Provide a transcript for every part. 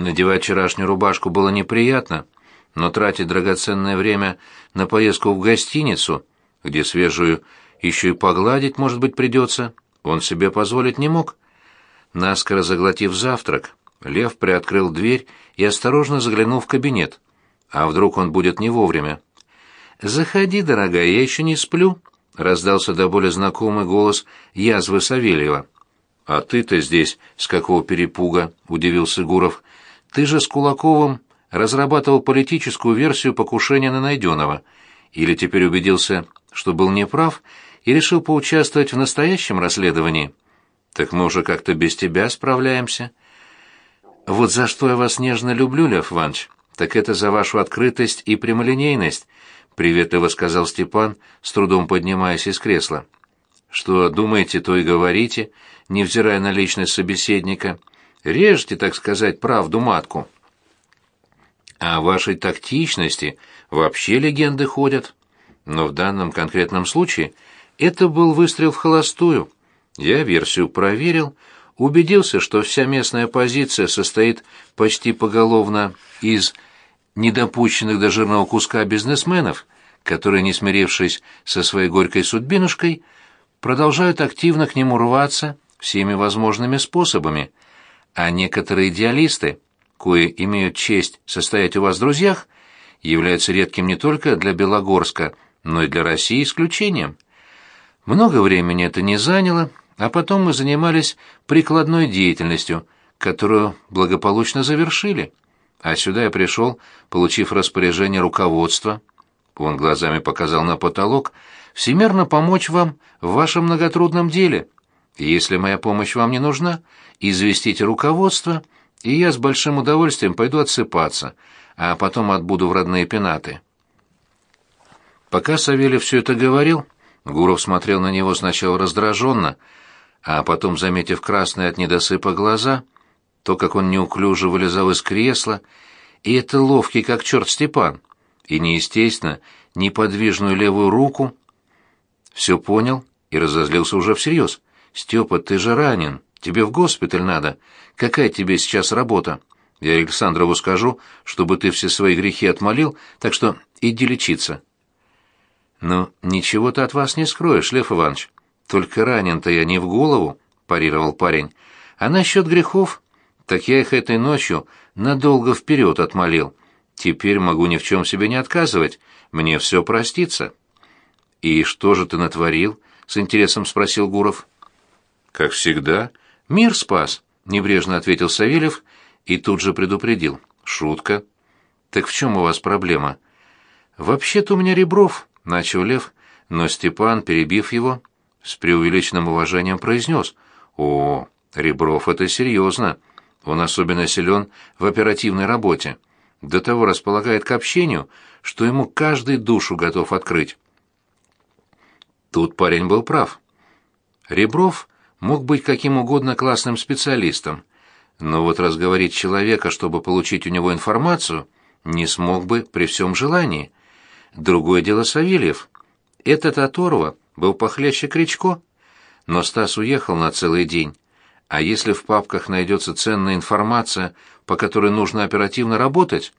Надевать вчерашнюю рубашку было неприятно, но тратить драгоценное время на поездку в гостиницу, где свежую еще и погладить, может быть, придется, он себе позволить не мог. Наскоро заглотив завтрак, Лев приоткрыл дверь и осторожно заглянул в кабинет. А вдруг он будет не вовремя? «Заходи, дорогая, я еще не сплю», — раздался до боли знакомый голос язвы Савельева. «А ты-то здесь с какого перепуга?» — удивился Гуров. «Ты же с Кулаковым разрабатывал политическую версию покушения на Найденова. Или теперь убедился, что был неправ, и решил поучаствовать в настоящем расследовании? Так мы уже как-то без тебя справляемся». «Вот за что я вас нежно люблю, Лев Иванович, так это за вашу открытость и прямолинейность», — приветливо сказал Степан, с трудом поднимаясь из кресла. «Что думаете, то и говорите», невзирая на личность собеседника. Режьте, так сказать, правду матку. О вашей тактичности вообще легенды ходят. Но в данном конкретном случае это был выстрел в холостую. Я версию проверил, убедился, что вся местная оппозиция состоит почти поголовно из недопущенных до жирного куска бизнесменов, которые, не смирившись со своей горькой судьбинушкой, продолжают активно к нему рваться всеми возможными способами, а некоторые идеалисты, кои имеют честь состоять у вас в друзьях, являются редким не только для Белогорска, но и для России исключением. Много времени это не заняло, а потом мы занимались прикладной деятельностью, которую благополучно завершили. А сюда я пришел, получив распоряжение руководства. Он глазами показал на потолок, всемерно помочь вам в вашем многотрудном деле. Если моя помощь вам не нужна, известите руководство, и я с большим удовольствием пойду отсыпаться, а потом отбуду в родные пенаты». Пока Савельев все это говорил, Гуров смотрел на него сначала раздраженно, а потом, заметив красные от недосыпа глаза, то, как он неуклюже вылезал из кресла, и это ловкий, как черт Степан, и неестественно, неподвижную левую руку, все понял и разозлился уже всерьез. «Степа, ты же ранен. Тебе в госпиталь надо. Какая тебе сейчас работа? Я Александрову скажу, чтобы ты все свои грехи отмолил, так что иди лечиться». «Ну, ничего ты от вас не скроешь, Лев Иванович. Только ранен-то я не в голову», — парировал парень. «А насчет грехов? Так я их этой ночью надолго вперед отмолил. Теперь могу ни в чем себе не отказывать. Мне все простится». «И что же ты натворил?» — с интересом спросил Гуров. Как всегда, мир спас, небрежно ответил Савельев и тут же предупредил. Шутка. Так в чем у вас проблема? Вообще-то у меня Ребров, начал Лев, но Степан, перебив его, с преувеличенным уважением произнес. О, Ребров это серьезно. Он особенно силен в оперативной работе. До того располагает к общению, что ему каждый душу готов открыть. Тут парень был прав. Ребров мог быть каким угодно классным специалистом, но вот разговорить человека, чтобы получить у него информацию, не смог бы при всем желании. Другое дело Савельев. Этот оторва был похлеще Кричко. Но Стас уехал на целый день. А если в папках найдется ценная информация, по которой нужно оперативно работать,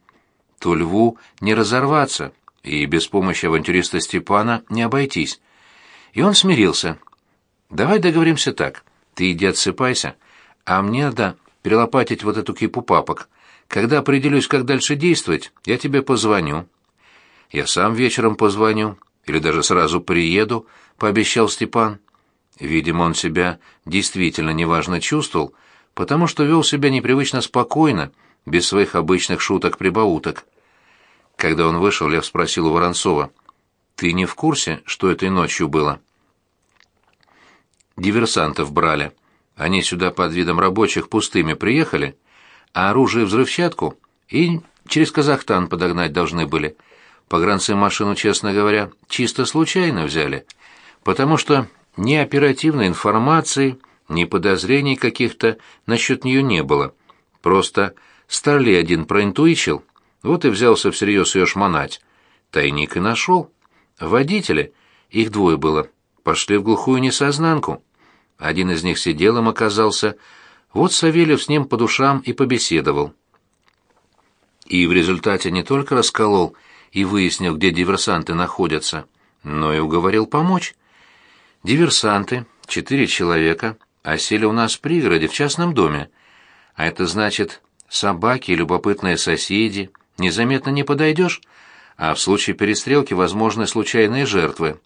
то Льву не разорваться, и без помощи авантюриста Степана не обойтись. И он смирился — Давай договоримся так. Ты иди отсыпайся, а мне надо перелопатить вот эту кипу папок. Когда определюсь, как дальше действовать, я тебе позвоню. Я сам вечером позвоню или даже сразу приеду, пообещал Степан. Видимо, он себя действительно неважно чувствовал, потому что вел себя непривычно спокойно, без своих обычных шуток-прибауток. Когда он вышел, Лев спросил у Воронцова, «Ты не в курсе, что этой ночью было?» Диверсантов брали. Они сюда под видом рабочих пустыми приехали, а оружие взрывчатку и через Казахстан подогнать должны были. Погранцы машину, честно говоря, чисто случайно взяли, потому что ни оперативной информации, ни подозрений каких-то насчет нее не было. Просто Старли один проинтуичил, вот и взялся всерьез ее шмонать. Тайник и нашел. Водители, их двое было, пошли в глухую несознанку. Один из них сиделом оказался. Вот Савельев с ним по душам и побеседовал. и в результате не только расколол и выяснил, где диверсанты находятся, но и уговорил помочь. Диверсанты, четыре человека, осели у нас в пригороде, в частном доме. А это значит, собаки и любопытные соседи, незаметно не подойдешь, а в случае перестрелки возможны случайные жертвы.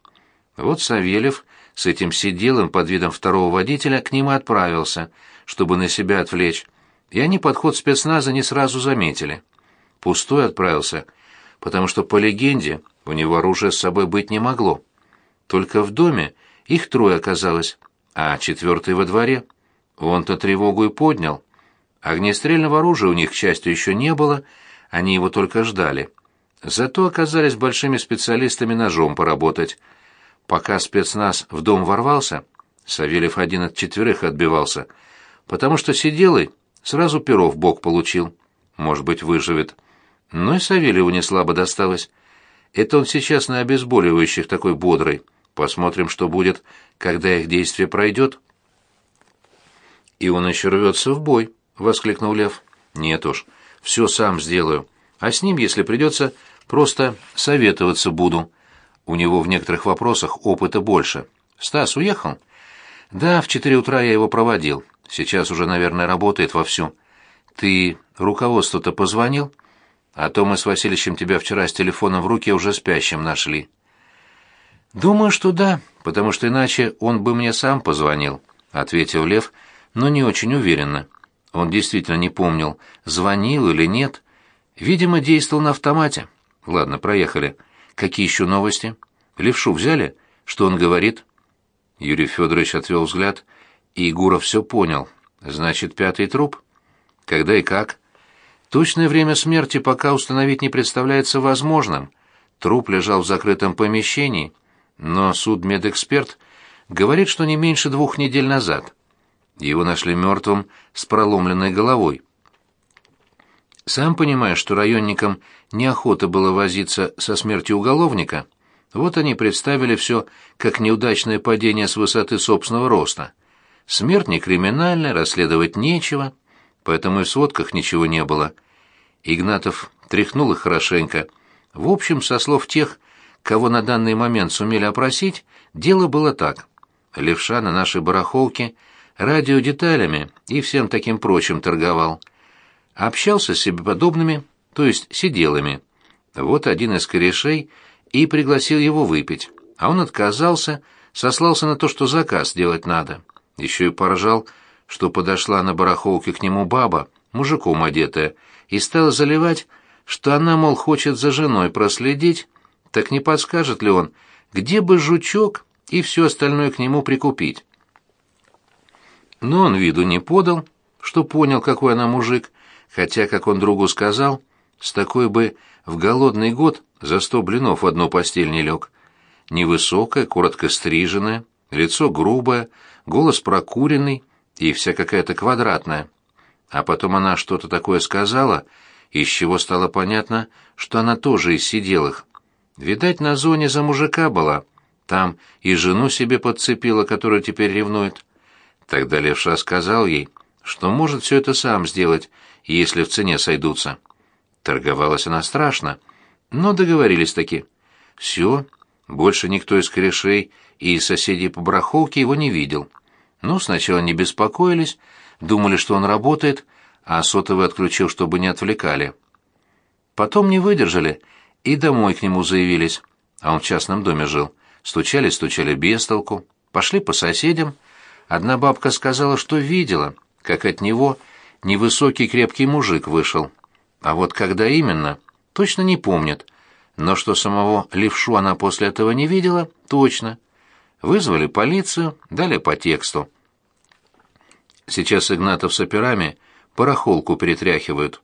Вот Савельев с этим сиделым под видом второго водителя к ним и отправился, чтобы на себя отвлечь, и они подход спецназа не сразу заметили. Пустой отправился, потому что, по легенде, у него оружия с собой быть не могло. Только в доме их трое оказалось, а четвертый во дворе. Он-то тревогу и поднял. Огнестрельного оружия у них, к счастью, еще не было, они его только ждали. Зато оказались большими специалистами ножом поработать. Пока спецназ в дом ворвался, Савельев один от четверых отбивался, потому что сиделый сразу перо в бок получил. Может быть, выживет. Но и Савельеву не слабо досталось. Это он сейчас на обезболивающих такой бодрый. Посмотрим, что будет, когда их действие пройдет. «И он еще рвется в бой», — воскликнул Лев. «Нет уж, все сам сделаю. А с ним, если придется, просто советоваться буду. У него в некоторых вопросах опыта больше. Стас уехал?» «Да, в четыре утра я его проводил. Сейчас уже, наверное, работает вовсю. Ты руководству-то позвонил? А то мы с Васильевичем тебя вчера с телефоном в руке уже спящим нашли». «Думаю, что да, потому что иначе он бы мне сам позвонил», — ответил Лев, но не очень уверенно. Он действительно не помнил, звонил или нет. Видимо, действовал на автомате. Ладно, проехали. Какие еще новости? Левшу взяли? Что он говорит? Юрий Федорович отвел взгляд, и Гуров все понял. Значит, пятый труп? Когда и как? Точное время смерти пока установить не представляется возможным. Труп лежал в закрытом помещении, но судмедэксперт говорит, что не меньше двух недель назад. Его нашли мертвым с проломленной головой. Сам понимаешь, что районникам неохота было возиться со смертью уголовника, вот они представили все как неудачное падение с высоты собственного роста. Смерть не криминальная, расследовать нечего, поэтому и в сводках ничего не было. Игнатов тряхнул их хорошенько. В общем, со слов тех, кого на данный момент сумели опросить, дело было так. Левша на нашей барахолке радиодеталями и всем таким прочим торговал. Общался с себе подобными, то есть сиделами. Вот один из корешей и пригласил его выпить, а он отказался, сослался на то, что заказ делать надо. Еще и поражал, что подошла на барахолке к нему баба, мужиком одетая, и стала заливать, что она, мол, хочет за женой проследить, так не подскажет ли он, где бы жучок и все остальное к нему прикупить. Но он виду не подал, что понял, какой она мужик, хотя, как он другу сказал, с такой бы в голодный год за сто блинов в одну постель не лег. Невысокая, коротко стриженная, лицо грубое, голос прокуренный и вся какая-то квадратная. А потом она что-то такое сказала, из чего стало понятно, что она тоже из сиделых. Видать, на зоне за мужика была. Там и жену себе подцепила, которая теперь ревнует. Тогда левша сказал ей, что может все это сам сделать, если в цене сойдутся. Торговалась она страшно, но договорились таки. Все, больше никто из корешей и соседей по барахолке его не видел. Ну, сначала не беспокоились, думали, что он работает, а сотовый отключил, чтобы не отвлекали. Потом не выдержали и домой к нему заявились, а он в частном доме жил. Стучали-стучали без толку, пошли по соседям. Одна бабка сказала, что видела, как от него невысокий крепкий мужик вышел. А вот когда именно, точно не помнит. Но что самого левшу она после этого не видела, точно. Вызвали полицию, дали по тексту. Сейчас Игнатов с операми барахолку перетряхивают.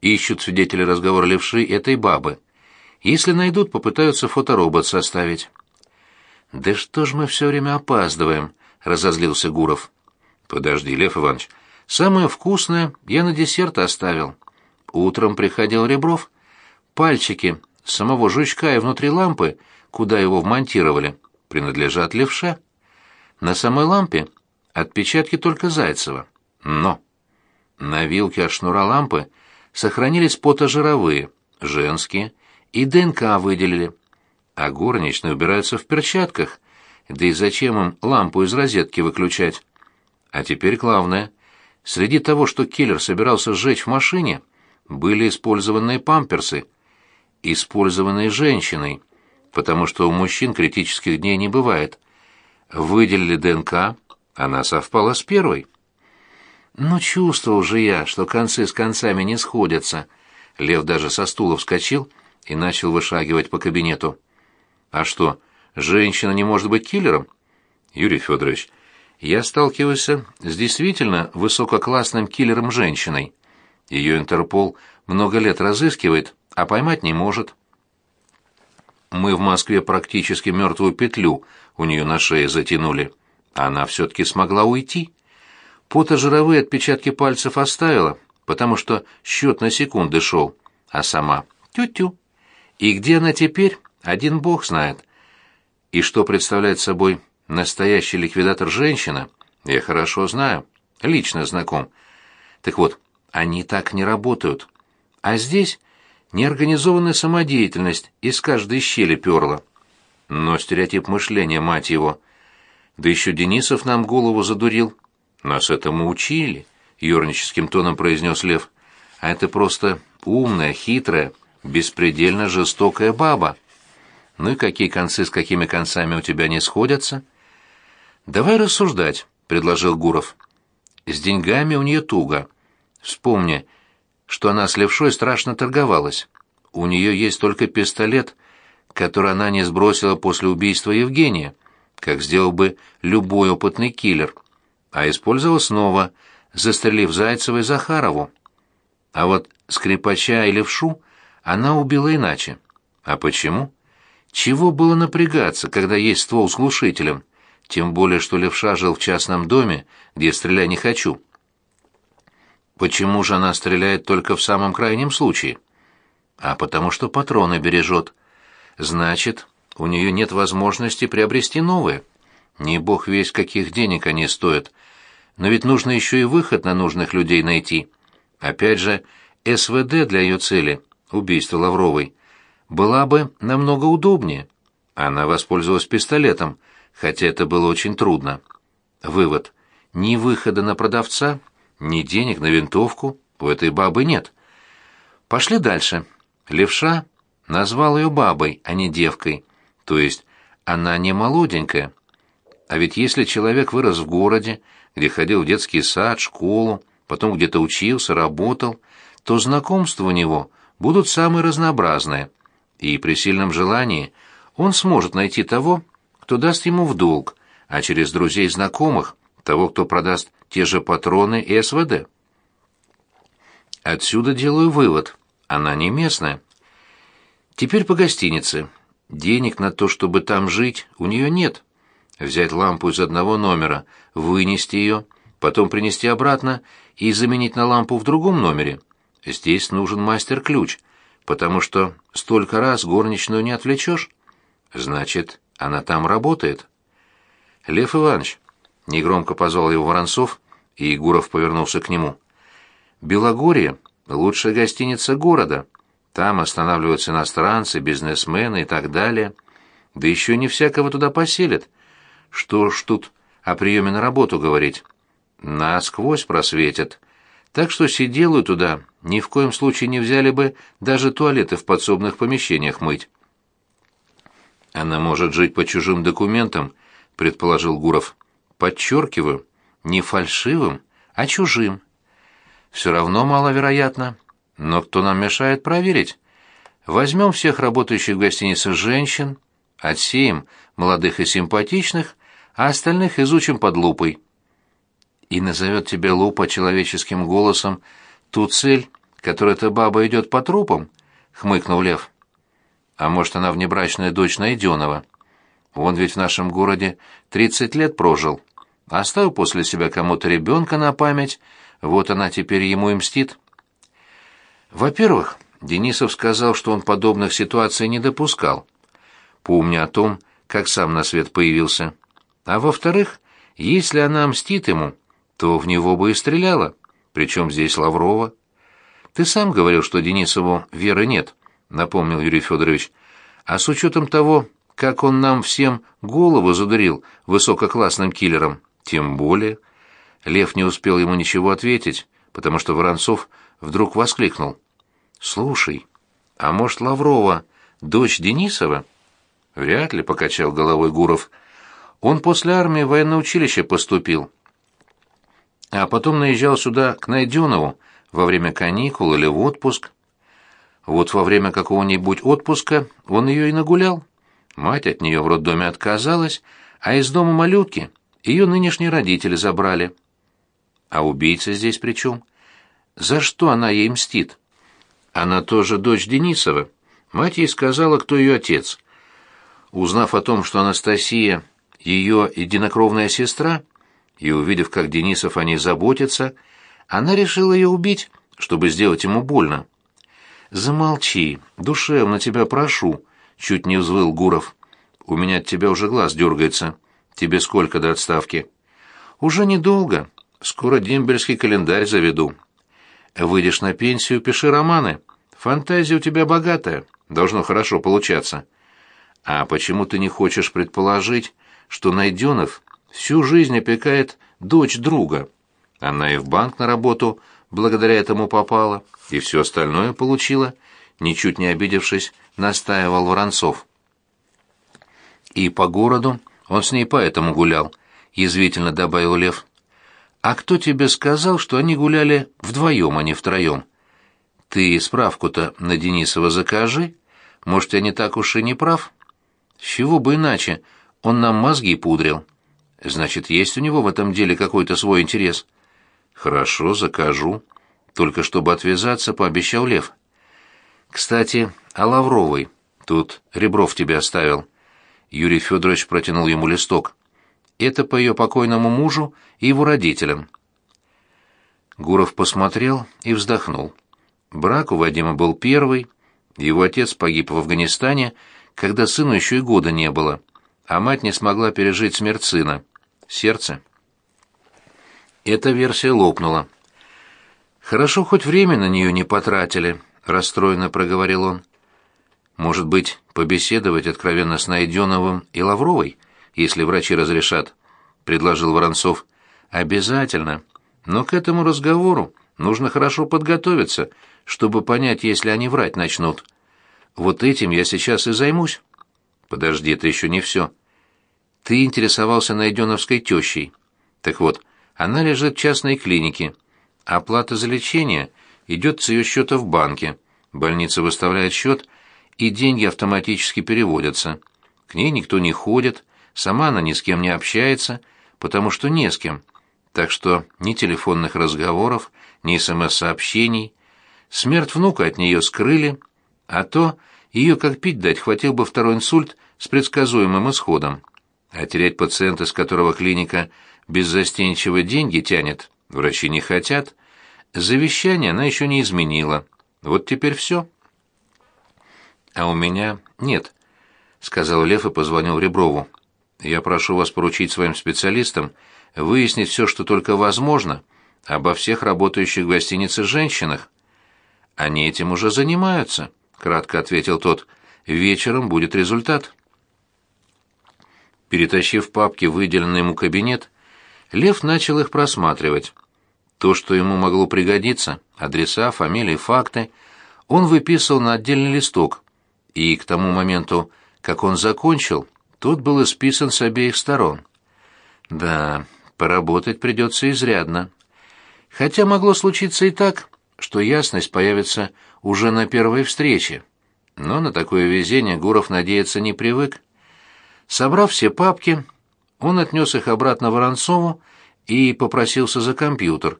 Ищут свидетели разговора левши этой бабы. Если найдут, попытаются фоторобот составить. «Да что ж мы все время опаздываем?» — разозлился Гуров. «Подожди, Лев Иванович, самое вкусное я на десерт оставил. Утром приходил Ребров. Пальчики самого жучка и внутри лампы, куда его вмонтировали, принадлежат левше. На самой лампе отпечатки только Зайцева. Но на вилке от шнура лампы сохранились потожировые, женские, и ДНК выделили. А горничные убираются в перчатках, да и зачем им лампу из розетки выключать? А теперь главное. Среди того, что киллер собирался сжечь в машине, были использованные памперсы. Использованные женщиной, потому что у мужчин критических дней не бывает. Выделили ДНК, она совпала с первой. Но чувствовал же я, что концы с концами не сходятся. Лев даже со стула вскочил и начал вышагивать по кабинету. А что, женщина не может быть киллером? Юрий Федорович, я сталкиваюсь с действительно высококлассным киллером-женщиной. Ее Интерпол много лет разыскивает, а поймать не может. Мы в Москве практически мертвую петлю у нее на шее затянули. Она все-таки смогла уйти. Потожировые отпечатки пальцев оставила, потому что счет на секунды шел, а сама тю-тю. И где она теперь, один бог знает. И что представляет собой настоящий ликвидатор-женщина, я хорошо знаю, лично знаком. Так вот, они так не работают. А здесь неорганизованная самодеятельность из каждой щели перла. Но стереотип мышления, мать его. Да еще Денисов нам голову задурил. Нас этому учили, юрническим тоном произнес Лев. А это просто умная, хитрая, беспредельно жестокая баба. Ну и какие концы с какими концами у тебя не сходятся? Давай рассуждать, предложил Гуров. С деньгами у нее туго. Вспомни, что она с левшой страшно торговалась. У нее есть только пистолет, который она не сбросила после убийства Евгения, как сделал бы любой опытный киллер, а использовал снова, застрелив Зайцева и Захарову. А вот скрипача и левшу она убила иначе. А почему? Чего было напрягаться, когда есть ствол с глушителем? Тем более, что левша жил в частном доме, где стреляй не хочу. Почему же она стреляет только в самом крайнем случае? А потому что патроны бережет. Значит, у нее нет возможности приобрести новые. Не бог весь каких денег они стоят. Но ведь нужно еще и выход на нужных людей найти. Опять же, СВД для ее цели убийство Лавровой, была бы намного удобнее. Она воспользовалась пистолетом, хотя это было очень трудно. Вывод. Ни выхода на продавца, ни денег на винтовку у этой бабы нет. Пошли дальше. Левша назвал ее бабой, а не девкой. То есть она не молоденькая. А ведь если человек вырос в городе, где ходил в детский сад, школу, потом где-то учился, работал, то знакомство у него будут самые разнообразные, и при сильном желании он сможет найти того, кто даст ему в долг, а через друзей знакомых того, кто продаст те же патроны и СВД. Отсюда делаю вывод. Она не местная. Теперь по гостинице. Денег на то, чтобы там жить, у нее нет. Взять лампу из одного номера, вынести ее, потом принести обратно и заменить на лампу в другом номере. Здесь нужен мастер-ключ, потому что столько раз горничную не отвлечешь. Значит, она там работает. Лев Иванович, негромко позвал его Воронцов, и Егоров повернулся к нему. Белогорье — лучшая гостиница города. Там останавливаются иностранцы, бизнесмены и так далее. Да еще не всякого туда поселят. Что ж тут о приеме на работу говорить? Насквозь просветят. Так что сиделую туда ни в коем случае не взяли бы даже туалеты в подсобных помещениях мыть. Она может жить по чужим документам, предположил Гуров. Подчеркиваю, не фальшивым, а чужим. Все равно маловероятно. Но кто нам мешает проверить? Возьмем всех работающих в гостинице женщин, отсеем молодых и симпатичных, а остальных изучим под лупой и назовет тебе Лупа человеческим голосом ту цель, которой эта баба идет по трупам, — хмыкнул Лев. А может, она внебрачная дочь Найденова? Он ведь в нашем городе тридцать лет прожил. Оставил после себя кому-то ребенка на память, вот она теперь ему и мстит. Во-первых, Денисов сказал, что он подобных ситуаций не допускал, помня о том, как сам на свет появился. А во-вторых, если она мстит ему, то в него бы и стреляла. Причем здесь Лаврова. Ты сам говорил, что Денисову веры нет, напомнил Юрий Федорович. А с учетом того, как он нам всем голову задурил высококлассным киллером, тем более. Лев не успел ему ничего ответить, потому что Воронцов вдруг воскликнул. «Слушай, а может, Лаврова дочь Денисова?» «Вряд ли», — покачал головой Гуров. «Он после армии в военное училище поступил. А потом наезжал сюда к Найденову во время каникул или в отпуск. Вот во время какого-нибудь отпуска он ее и нагулял. Мать от нее в роддоме отказалась, а из дома малютки ее нынешние родители забрали. А убийца здесь при чем? За что она ей мстит? Она тоже дочь Денисова. Мать ей сказала, кто ее отец. Узнав о том, что Анастасия ее единокровная сестра, и увидев, как Денисов о ней заботится, она решила ее убить, чтобы сделать ему больно. «Замолчи, душевно тебя прошу», — чуть не взвыл Гуров. «У меня от тебя уже глаз дергается. Тебе сколько до отставки?» «Уже недолго. Скоро дембельский календарь заведу». Выйдешь на пенсию, пиши романы. Фантазия у тебя богатая, должно хорошо получаться. А почему ты не хочешь предположить, что Найденов всю жизнь опекает дочь друга? Она и в банк на работу благодаря этому попала, и все остальное получила, ничуть не обидевшись, настаивал Воронцов. И по городу он с ней поэтому гулял, язвительно добавил Лев. «А кто тебе сказал, что они гуляли вдвоем, а не втроем? Ты справку-то на Денисова закажи. Может, я не так уж и не прав? С чего бы иначе? Он нам мозги пудрил. Значит, есть у него в этом деле какой-то свой интерес». «Хорошо, закажу. Только чтобы отвязаться, пообещал Лев». «Кстати, о Лавровой. Тут Ребров тебе оставил». Юрий Федорович протянул ему листок. Это по ее покойному мужу и его родителям. Гуров посмотрел и вздохнул. Брак у Вадима был первый. Его отец погиб в Афганистане, когда сыну еще и года не было, а мать не смогла пережить смерть сына. Сердце. Эта версия лопнула. «Хорошо, хоть время на нее не потратили», — расстроенно проговорил он. «Может быть, побеседовать откровенно с Найденовым и Лавровой?» если врачи разрешат», — предложил Воронцов. «Обязательно. Но к этому разговору нужно хорошо подготовиться, чтобы понять, если они врать начнут. Вот этим я сейчас и займусь». «Подожди, это еще не все. Ты интересовался Найденовской тещей. Так вот, она лежит в частной клинике. Оплата за лечение идет с ее счета в банке. Больница выставляет счет, и деньги автоматически переводятся. К ней никто не ходит, Сама она ни с кем не общается, потому что не с кем. Так что ни телефонных разговоров, ни СМС-сообщений. Смерть внука от нее скрыли, а то ее как пить дать хватил бы второй инсульт с предсказуемым исходом. А терять пациента, с которого клиника беззастенчиво деньги тянет, врачи не хотят. Завещание она еще не изменила. Вот теперь все. А у меня нет, — сказал Лев и позвонил Реброву. Я прошу вас поручить своим специалистам выяснить все, что только возможно, обо всех работающих в гостинице женщинах. Они этим уже занимаются, кратко ответил тот. Вечером будет результат. Перетащив папки в выделенный ему кабинет, Лев начал их просматривать. То, что ему могло пригодиться, адреса, фамилии, факты, он выписывал на отдельный листок, и к тому моменту, как он закончил, тот был исписан с обеих сторон. Да, поработать придется изрядно. Хотя могло случиться и так, что ясность появится уже на первой встрече. Но на такое везение Гуров надеяться не привык. Собрав все папки, он отнес их обратно Воронцову и попросился за компьютер,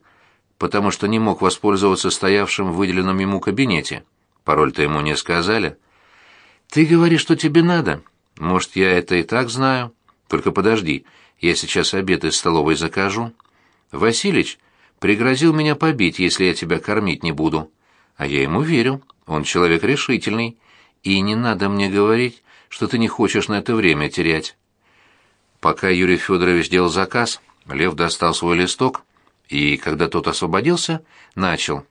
потому что не мог воспользоваться стоявшим в выделенном ему кабинете. Пароль-то ему не сказали. «Ты говоришь, что тебе надо», может, я это и так знаю? Только подожди, я сейчас обед из столовой закажу. Василич пригрозил меня побить, если я тебя кормить не буду. А я ему верю, он человек решительный. И не надо мне говорить, что ты не хочешь на это время терять. Пока Юрий Федорович делал заказ, Лев достал свой листок и, когда тот освободился, начал.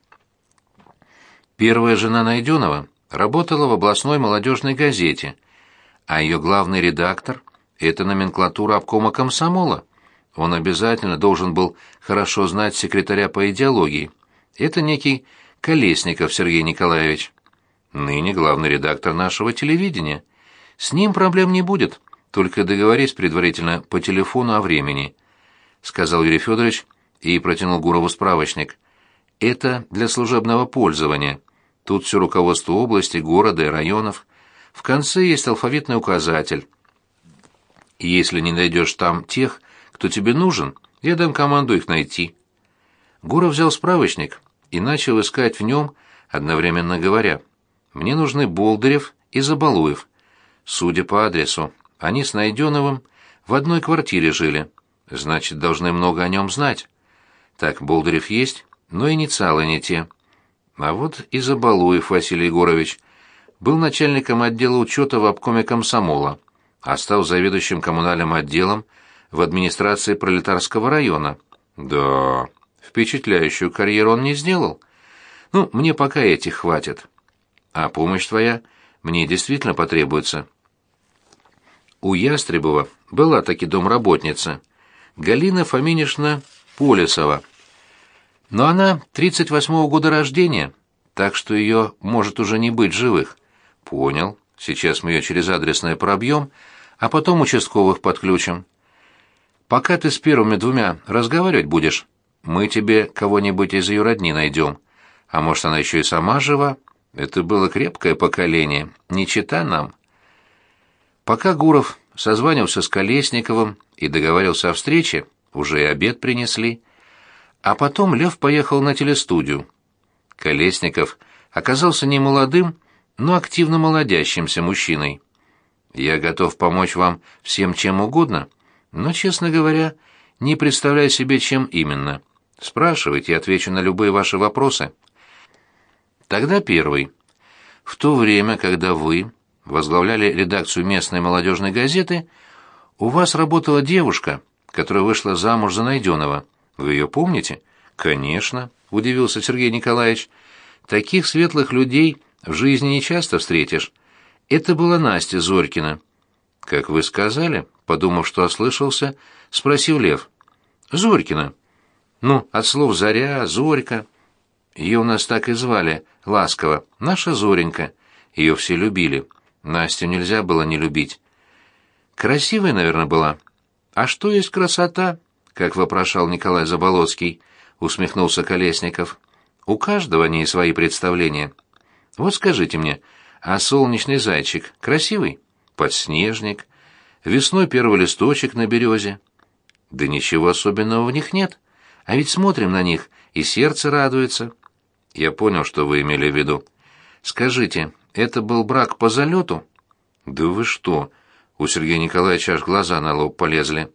Первая жена Найденова работала в областной молодежной газете, а ее главный редактор — это номенклатура обкома комсомола. Он обязательно должен был хорошо знать секретаря по идеологии. Это некий Колесников Сергей Николаевич. Ныне главный редактор нашего телевидения. С ним проблем не будет, только договорись предварительно по телефону о времени, сказал Юрий Федорович и протянул Гурову справочник. Это для служебного пользования. Тут все руководство области, города и районов. В конце есть алфавитный указатель. Если не найдешь там тех, кто тебе нужен, я дам команду их найти. Гуров взял справочник и начал искать в нем, одновременно говоря, «Мне нужны Болдырев и Забалуев. Судя по адресу, они с Найденовым в одной квартире жили. Значит, должны много о нем знать. Так, Болдырев есть, но инициалы не те. А вот и Забалуев Василий Егорович был начальником отдела учета в обкоме комсомола, а стал заведующим коммунальным отделом в администрации пролетарского района. Да, впечатляющую карьеру он не сделал. Ну, мне пока этих хватит. А помощь твоя мне действительно потребуется. У Ястребова была таки домработница, Галина Фоминишна Полесова. Но она 38-го года рождения, так что ее может уже не быть живых. Понял. Сейчас мы ее через адресное пробьем, а потом участковых подключим. Пока ты с первыми двумя разговаривать будешь, мы тебе кого-нибудь из ее родни найдем. А может, она еще и сама жива? Это было крепкое поколение, не чита нам. Пока Гуров созванивался с Колесниковым и договаривался о встрече, уже и обед принесли. А потом Лев поехал на телестудию. Колесников оказался не молодым, но активно молодящимся мужчиной. «Я готов помочь вам всем чем угодно, но, честно говоря, не представляю себе, чем именно. Спрашивайте, отвечу на любые ваши вопросы». Тогда первый. В то время, когда вы возглавляли редакцию местной молодежной газеты, у вас работала девушка, которая вышла замуж за Найденова. Вы ее помните? Конечно, удивился Сергей Николаевич. Таких светлых людей в жизни не часто встретишь. Это была Настя Зорькина. Как вы сказали, подумав, что ослышался, спросил Лев. Зорькина. Ну, от слов «заря», «зорька». Ее у нас так и звали, ласково, наша Зоренька. Ее все любили. Настю нельзя было не любить. Красивая, наверное, была. А что есть красота? Как вопрошал Николай Заболоцкий, усмехнулся Колесников. У каждого они свои представления. Вот скажите мне, а солнечный зайчик красивый? Подснежник. Весной первый листочек на березе. Да ничего особенного в них нет. А ведь смотрим на них, и сердце радуется. Я понял, что вы имели в виду. Скажите, это был брак по залету? Да вы что? У Сергея Николаевича аж глаза на лоб полезли.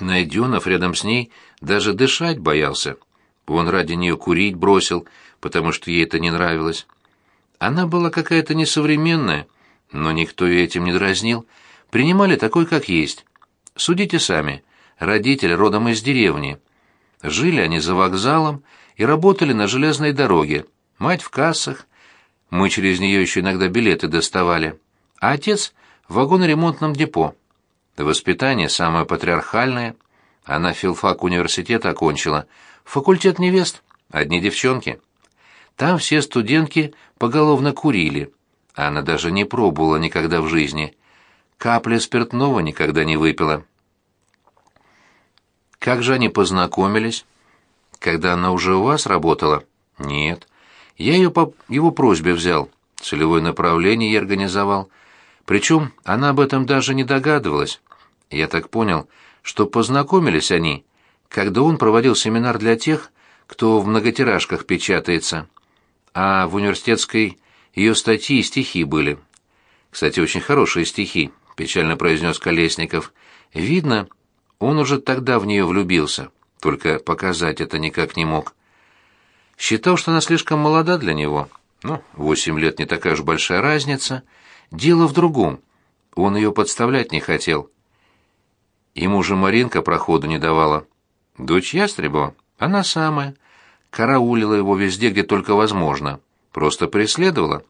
Найденов рядом с ней даже дышать боялся. Он ради нее курить бросил, потому что ей это не нравилось. Она была какая-то несовременная, но никто ее этим не дразнил. Принимали такой, как есть. Судите сами. Родители родом из деревни. Жили они за вокзалом и работали на железной дороге. Мать в кассах, мы через нее еще иногда билеты доставали. А отец в вагоноремонтном депо. Воспитание самое патриархальное. Она филфак университета окончила. Факультет невест. Одни девчонки. Там все студентки поголовно курили. Она даже не пробовала никогда в жизни. Капли спиртного никогда не выпила. Как же они познакомились? Когда она уже у вас работала? Нет. Я ее по его просьбе взял, целевое направление я организовал. Причем она об этом даже не догадывалась. Я так понял, что познакомились они, когда он проводил семинар для тех, кто в многотиражках печатается. А в университетской ее статьи и стихи были. Кстати, очень хорошие стихи, печально произнес Колесников. Видно, он уже тогда в нее влюбился, только показать это никак не мог. Считал, что она слишком молода для него. Ну, восемь лет не такая уж большая разница. Дело в другом. Он ее подставлять не хотел. Ему же Маринка проходу не давала. Дочь Ястребова? Она самая. караулила его везде, где только возможно. Просто преследовала.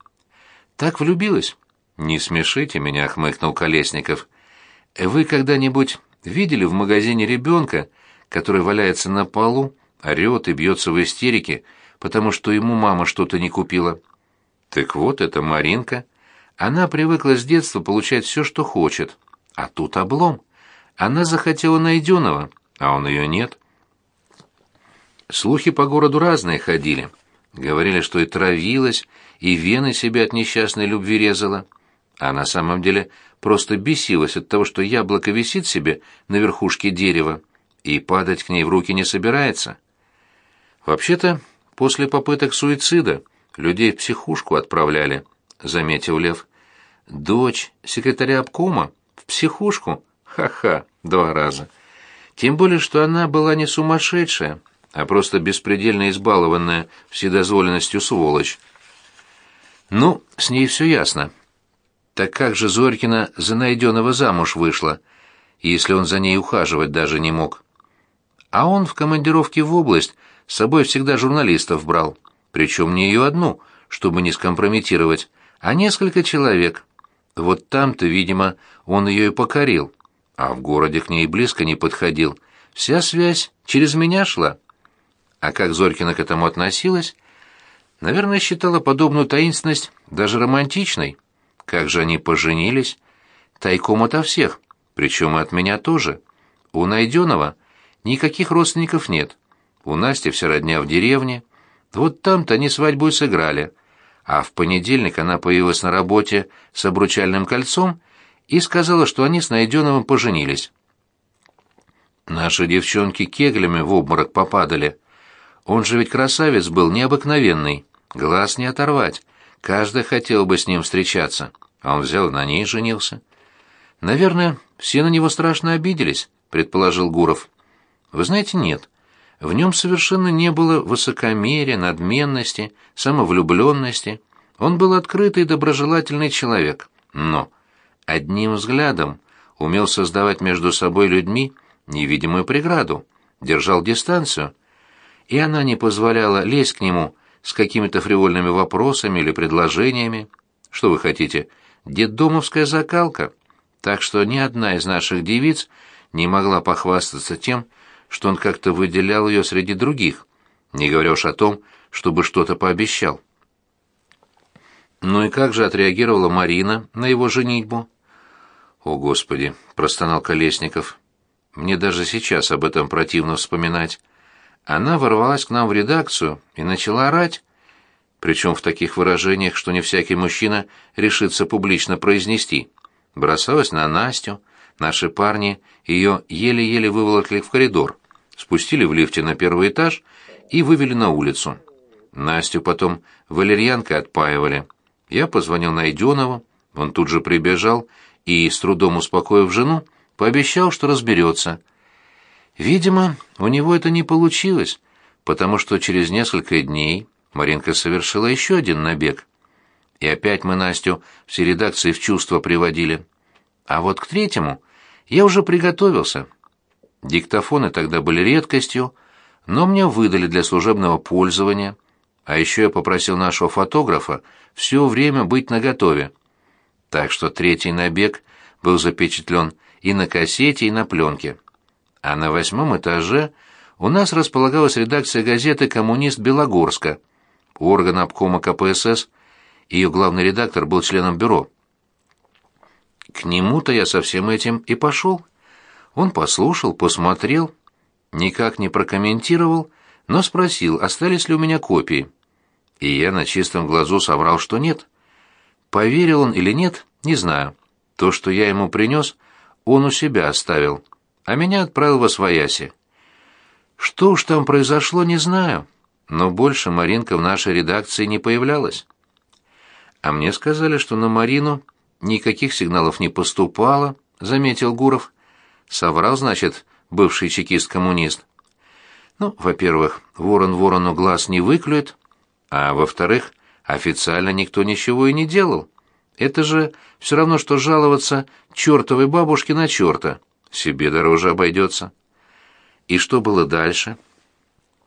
Так влюбилась. «Не смешите меня», — хмыкнул Колесников. «Вы когда-нибудь видели в магазине ребенка, который валяется на полу, орет и бьется в истерике, потому что ему мама что-то не купила?» «Так вот, это Маринка. Она привыкла с детства получать все, что хочет. А тут облом. Она захотела найденного, а он ее нет». Слухи по городу разные ходили. Говорили, что и травилась, и вены себе от несчастной любви резала. А на самом деле просто бесилась от того, что яблоко висит себе на верхушке дерева и падать к ней в руки не собирается. Вообще-то, после попыток суицида людей в психушку отправляли, заметил Лев. Дочь секретаря обкома в психушку? Ха-ха, два раза. Тем более, что она была не сумасшедшая, а просто беспредельно избалованная вседозволенностью сволочь. Ну, с ней все ясно. Так как же Зорькина за найденного замуж вышла, если он за ней ухаживать даже не мог? А он в командировке в область с собой всегда журналистов брал, причем не ее одну, чтобы не скомпрометировать, а несколько человек. Вот там-то, видимо, он ее и покорил, а в городе к ней близко не подходил. Вся связь через меня шла. А как Зорькина к этому относилась? Наверное, считала подобную таинственность даже романтичной. Как же они поженились? Тайком ото всех, причем и от меня тоже. У Найденова никаких родственников нет. У Насти вся родня в деревне. Вот там-то они свадьбу и сыграли. А в понедельник она появилась на работе с обручальным кольцом и сказала, что они с Найденовым поженились. Наши девчонки кеглями в обморок попадали — он же ведь красавец был необыкновенный, глаз не оторвать. Каждый хотел бы с ним встречаться, а он взял и на ней женился. Наверное, все на него страшно обиделись, предположил Гуров. Вы знаете, нет. В нем совершенно не было высокомерия, надменности, самовлюбленности. Он был открытый и доброжелательный человек, но одним взглядом умел создавать между собой людьми невидимую преграду, держал дистанцию, и она не позволяла лезть к нему с какими-то фривольными вопросами или предложениями. Что вы хотите? Детдомовская закалка. Так что ни одна из наших девиц не могла похвастаться тем, что он как-то выделял ее среди других, не говоря уж о том, чтобы что-то пообещал. Ну и как же отреагировала Марина на его женитьбу? «О, Господи!» — простонал Колесников. «Мне даже сейчас об этом противно вспоминать. Она ворвалась к нам в редакцию и начала орать, причем в таких выражениях, что не всякий мужчина решится публично произнести. Бросалась на Настю, наши парни ее еле-еле выволокли в коридор, спустили в лифте на первый этаж и вывели на улицу. Настю потом валерьянкой отпаивали. Я позвонил Найденову, он тут же прибежал и, с трудом успокоив жену, пообещал, что разберется. Видимо, у него это не получилось, потому что через несколько дней Маринка совершила еще один набег. И опять мы Настю все редакции в чувство приводили. А вот к третьему я уже приготовился. Диктофоны тогда были редкостью, но мне выдали для служебного пользования, а еще я попросил нашего фотографа все время быть наготове. Так что третий набег был запечатлен и на кассете, и на пленке а на восьмом этаже у нас располагалась редакция газеты «Коммунист Белогорска», орган обкома КПСС, ее главный редактор был членом бюро. К нему-то я со всем этим и пошел. Он послушал, посмотрел, никак не прокомментировал, но спросил, остались ли у меня копии. И я на чистом глазу соврал, что нет. Поверил он или нет, не знаю. То, что я ему принес, он у себя оставил а меня отправил во свояси. Что уж там произошло, не знаю, но больше Маринка в нашей редакции не появлялась. А мне сказали, что на Марину никаких сигналов не поступало, заметил Гуров. Соврал, значит, бывший чекист-коммунист. Ну, во-первых, ворон ворону глаз не выклюет, а во-вторых, официально никто ничего и не делал. Это же все равно, что жаловаться чертовой бабушке на черта себе дороже обойдется. И что было дальше? —